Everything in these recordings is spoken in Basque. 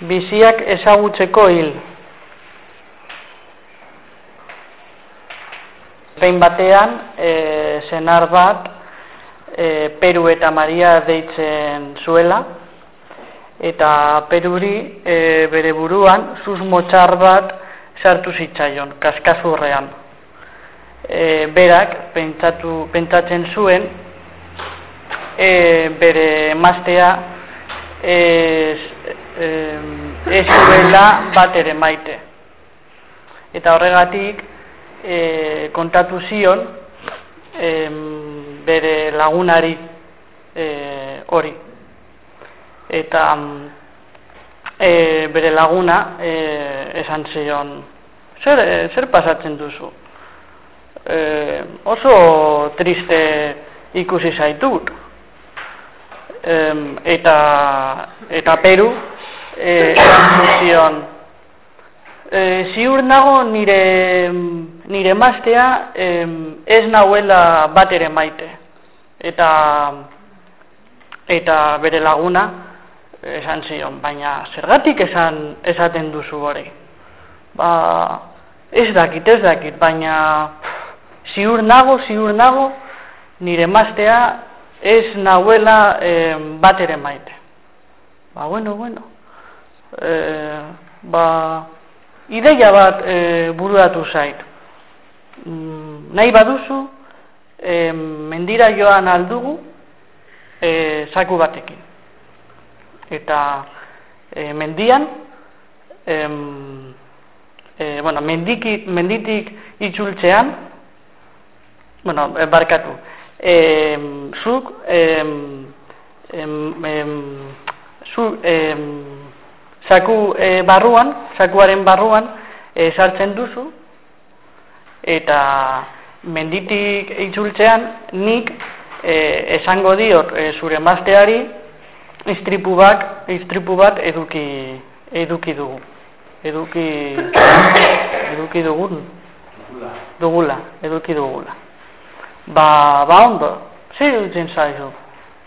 biziak ezagutzeko hil. Behin batean, e, senar bat, e, Peru eta Maria deitzen zuela, eta Peruri e, bere buruan susmotxar bat sartu zitzaion, kaskazurrean. E, berak, pentsatu, pentsatzen zuen, e, bere emaztea ez, ez zuela bat ere maite. Eta horregatik e, kontatu zion e, bere lagunari e, hori. Eta e, bere laguna e, esan zion, zer, zer pasatzen duzu? E, oso triste ikusi zaitut eta eta Peru eh zion eh ziur nago nire nire mastea ez nauela bat ere maite eta eta bere laguna esan zion baina zergatik esan esaten duzu hori ba ez dakit ez dakit baina ziur nago ziur nago nire mastea ez nahuela e, bat ere maite. Ba, bueno, bueno. E, ba, ideia bat e, bururatu zait. Mm, nahi baduzu, e, mendira joan aldugu, e, zaku batekin. Eta e, mendian, e, e, bueno, mendiki, menditik itxultzean, bueno, barkatu, eh, zuk eh, zu, eh, saku eh, barruan, sakuaren barruan eh, sartzen duzu eta menditik itzultzean nik eh, esango diot eh, zure mazteari istripu bat, istripu bat eduki, eduki dugu. Eduki, eduki dugun. Dugula, eduki dugula. Ba, ba ondo, zer dutzen zaizu?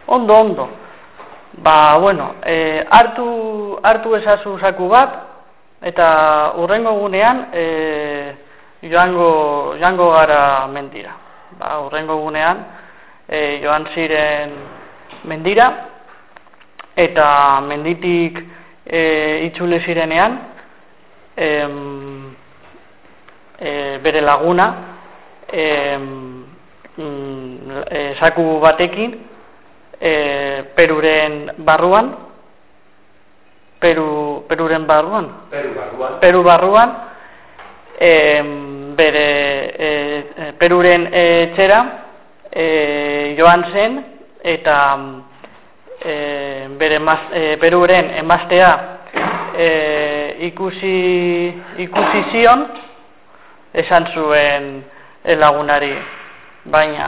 Ondo, ondo. Ba, bueno, e, hartu, hartu ezazu zaku bat, eta urrengo gunean e, joango, joango gara mendira. Ba, urrengo gunean e, joan ziren mendira, eta menditik e, itxule zirenean, e, e, bere laguna, e, mm, e, saku batekin e, peruren barruan. Peru, peruren barruan. Peru barruan, peru barruan e, bere e, peruren etxera e, joan zen eta e, bere maz, e, peruren emaztea e, ikusi ikusi zion esan zuen lagunari. Baina,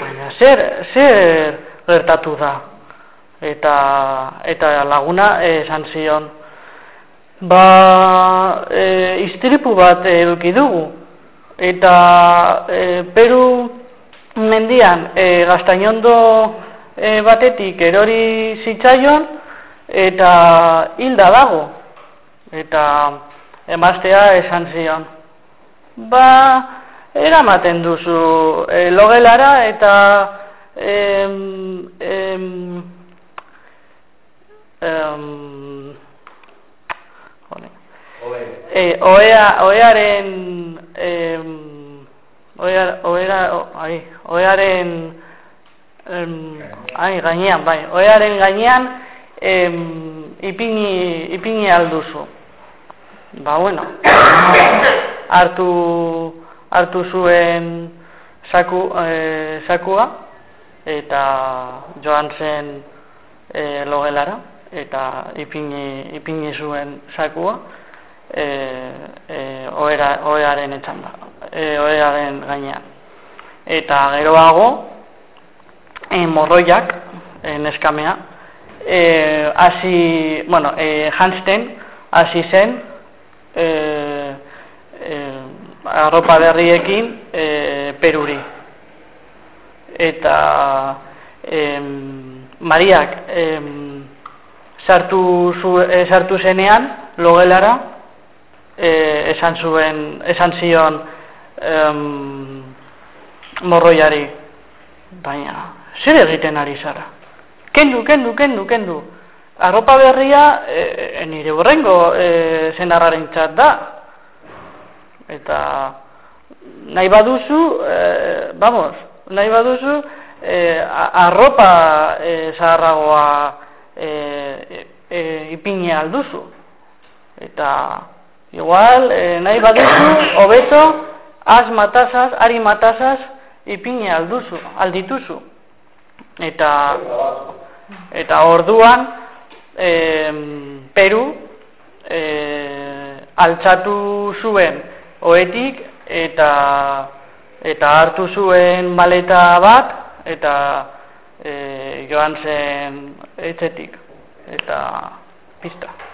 baina zer, zer gertatu da? Eta eta laguna esan zion. Ba e, istripu bat eduki dugu. Eta e, Peru mendian e, gaztainondo e, batetik erori zitzaion eta hilda dago. Eta emaztea esan zion. Ba eramaten duzu e, logelara eta em, em, em, e, oea, oearen em, oea, oera, ai, oearen em, ai, gainean, bai, oearen gainean em, ipini, ipini alduzu. Ba, bueno, hartu hartu zuen saku, e, sakua eta joan zen e, logelara eta ipini, ipini zuen sakua e, e, oera, oearen etxan da, e, oearen gainean. Eta geroago, e, morroiak, e, neskamea, e, hasi, bueno, e, jantzten, hasi zen, e, e, arropa berriekin e, peruri. Eta em, Mariak em, sartu, zu, e, sartu zenean, logelara, e, esan zuen, esan zion em, morroiari, baina, zer egiten ari zara? Kendu, kendu, kendu, kendu. Arropa berria e, nire borrengo e, zenarraren txat da. Eta nahi baduzu, e, vamos, nahi baduzu, e, arropa e, zaharragoa e, e, ipine alduzu. Eta igual, e, nahi baduzu, hobeto, az matazaz, ari matazaz, ipine alduzu, aldituzu. Eta, eta orduan, e, Peru, e, altzatu zuen, oetik eta eta hartu zuen maleta bat eta e, joan zen etxetik eta pista.